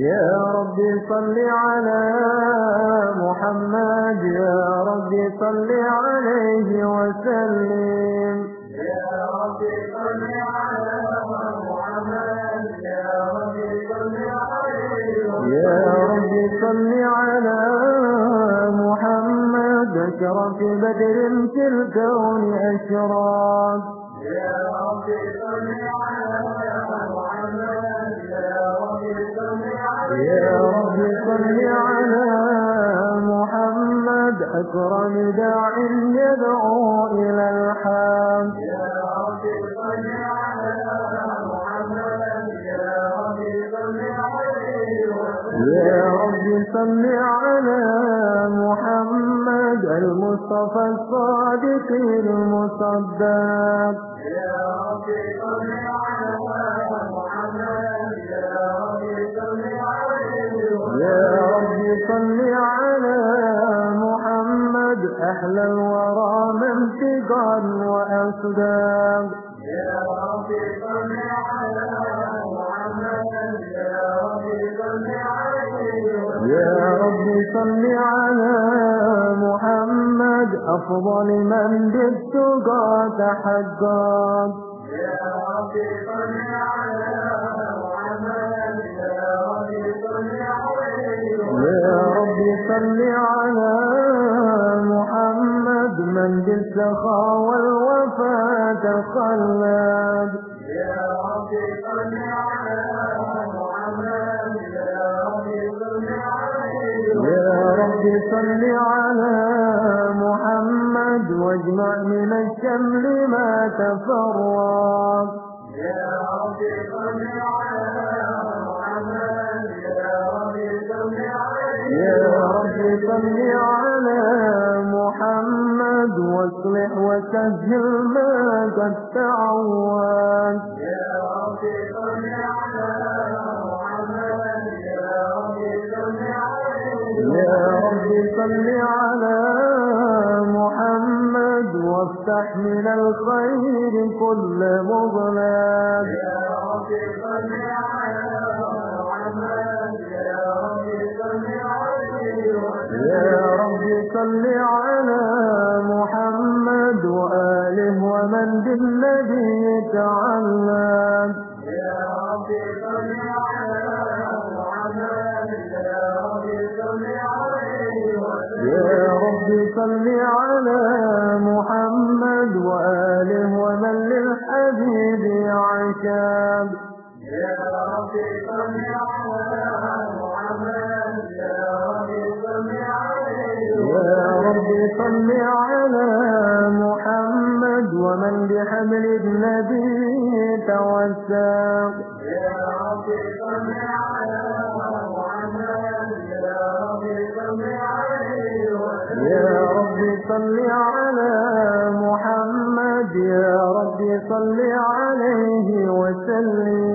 يا رب صل على محمد يا رب صل عليه وسلم. يا رب صل على محمد يا رب صل عليه يا رب صل على محمد أشرف بدر في الكون أشراق يا رب صل على يا رب صل على محمد. أكرم داع يدعو إلى الحق يا رب صل على محمد. يا رب صل عليه يا رب صل على محمد. المصطفى الصادق المصدق. يا رب صل على وأصداق يا رب صل على محمد. يا رب صل عليه يا رب صل على محمد. أفضل من بالتقى تحقق يا رب صل على من بالسخاء والوفاء تخلد يا رب صل على محمد يا صل عليه يا رب صل على محمد واجمع من الشمل ما تفرق. يا رب صل على محمد يا رب صل عليه يا رب صل على واصلح وسهل ما قد تعود. يا رب صل على محمد يا رب صل عليه. يا رب صل على محمد وافتح من الخير كل مغلق يا رب صل على محمد يا رب صل عليه. يا رب صل على ومن بالنبي تعلق يا رب صل على محمد يا رب صل عليه يا رب صل على محمد وآله ومن للحبيب عشاب. يا رب صل على ومن بحبل النبي توسع. يا ربي صل على محمد. يا ربي صل عليه وسلم يا صل على محمد يا صل عليه وسلم.